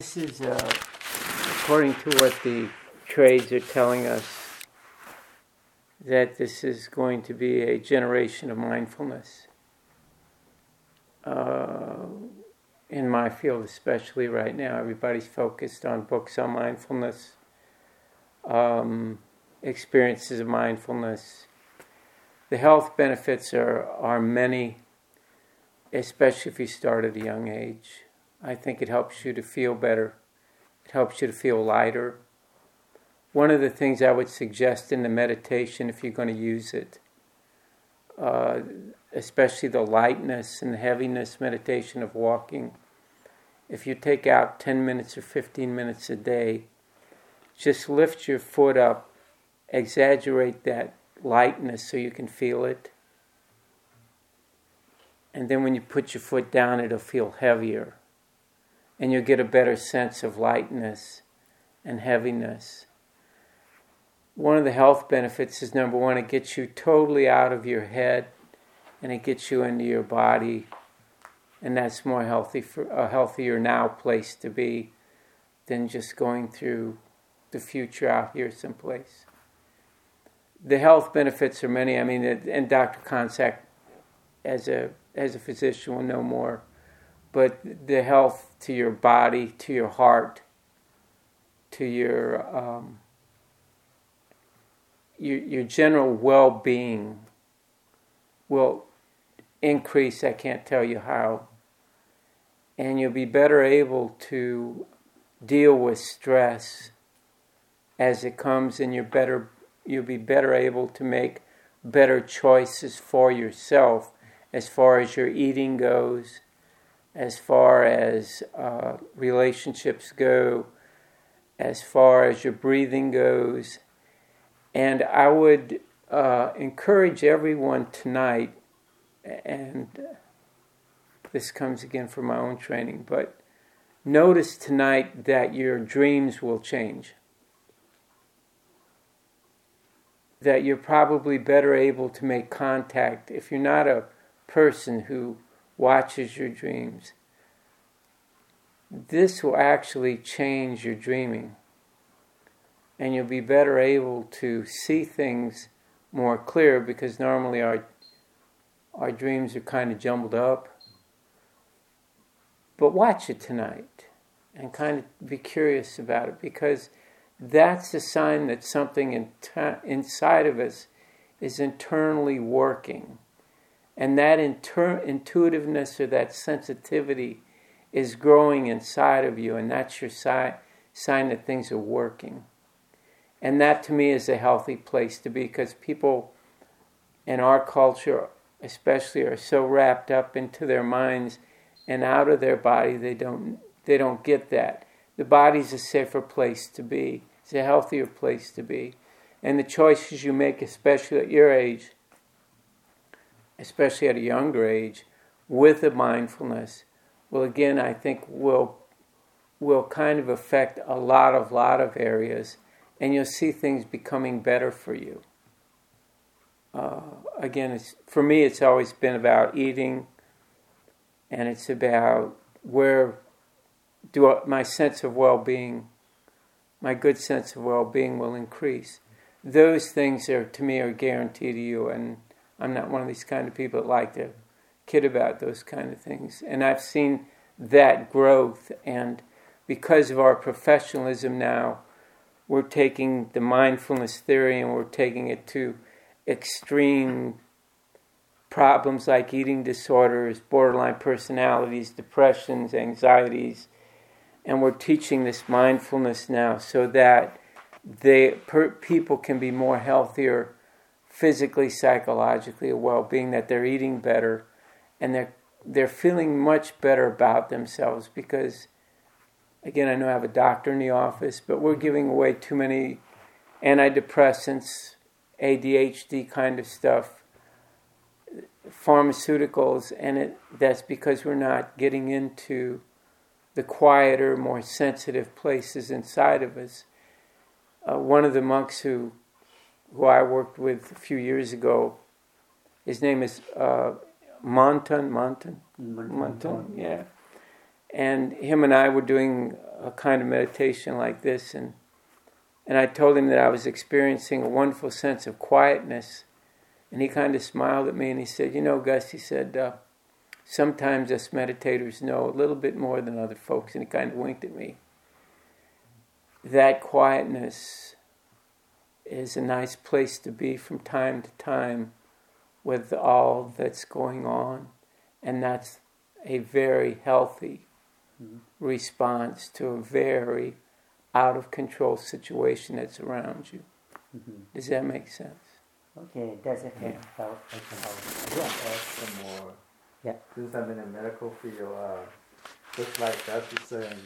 This is uh, according to what the trades are telling us that this is going to be a generation of mindfulness. Uh, in my field, especially right now, everybody's focused on books on mindfulness, um, experiences of mindfulness. The health benefits are, are many, especially if you start at a young age. I think it helps you to feel better. It helps you to feel lighter. One of the things I would suggest in the meditation, if you're going to use it, uh, especially the lightness and the heaviness meditation of walking, if you take out 10 minutes or 15 minutes a day, just lift your foot up, exaggerate that lightness so you can feel it. And then when you put your foot down, it'll feel heavier and you'll get a better sense of lightness and heaviness. One of the health benefits is number one, it gets you totally out of your head and it gets you into your body. And that's more healthy for a healthier now place to be than just going through the future out here someplace. The health benefits are many. I mean, and Dr. Konsak, as a as a physician, will know more but the health to your body, to your heart, to your um, your, your general well-being will increase. I can't tell you how, and you'll be better able to deal with stress as it comes, and you're better. You'll be better able to make better choices for yourself as far as your eating goes as far as uh, relationships go, as far as your breathing goes. And I would uh, encourage everyone tonight, and this comes again from my own training, but notice tonight that your dreams will change. That you're probably better able to make contact if you're not a person who watches your dreams. This will actually change your dreaming, and you'll be better able to see things more clear because normally our our dreams are kind of jumbled up. But watch it tonight and kind of be curious about it because that's a sign that something in t- inside of us is internally working. And that inter- intuitiveness or that sensitivity is growing inside of you, and that's your si- sign that things are working. And that to me is a healthy place to be because people in our culture, especially, are so wrapped up into their minds and out of their body, they don't, they don't get that. The body's a safer place to be, it's a healthier place to be. And the choices you make, especially at your age, especially at a younger age, with the mindfulness, will again, I think, will will kind of affect a lot of lot of areas, and you'll see things becoming better for you. Uh, again, it's, for me, it's always been about eating, and it's about where do I, my sense of well-being, my good sense of well-being will increase. Those things are to me are guaranteed to you, and I'm not one of these kind of people that like to kid about those kind of things. And I've seen that growth, and because of our professionalism now, we're taking the mindfulness theory and we're taking it to extreme problems like eating disorders, borderline personalities, depressions, anxieties, and we're teaching this mindfulness now so that they per, people can be more healthier physically, psychologically, well-being, that they're eating better, and they're they're feeling much better about themselves because, again, I know I have a doctor in the office, but we're giving away too many antidepressants, ADHD kind of stuff, pharmaceuticals, and it, that's because we're not getting into the quieter, more sensitive places inside of us. Uh, one of the monks who who I worked with a few years ago. His name is uh, Monton, Monton, Monton, yeah. and him and I were doing a kind of meditation like this, and and I told him that I was experiencing a wonderful sense of quietness, and he kind of smiled at me and he said, "You know, Gus," he said, uh, "sometimes us meditators know a little bit more than other folks," and he kind of winked at me. That quietness is a nice place to be from time to time with all that's going on, and that's a very healthy mm-hmm. response to a very out of control situation that's around you. Mm-hmm. Does that make sense? Okay, does it. Yeah. Help. I can help. I ask some more. Yeah. Since I'm in a medical field, uh, just like Dr. saying,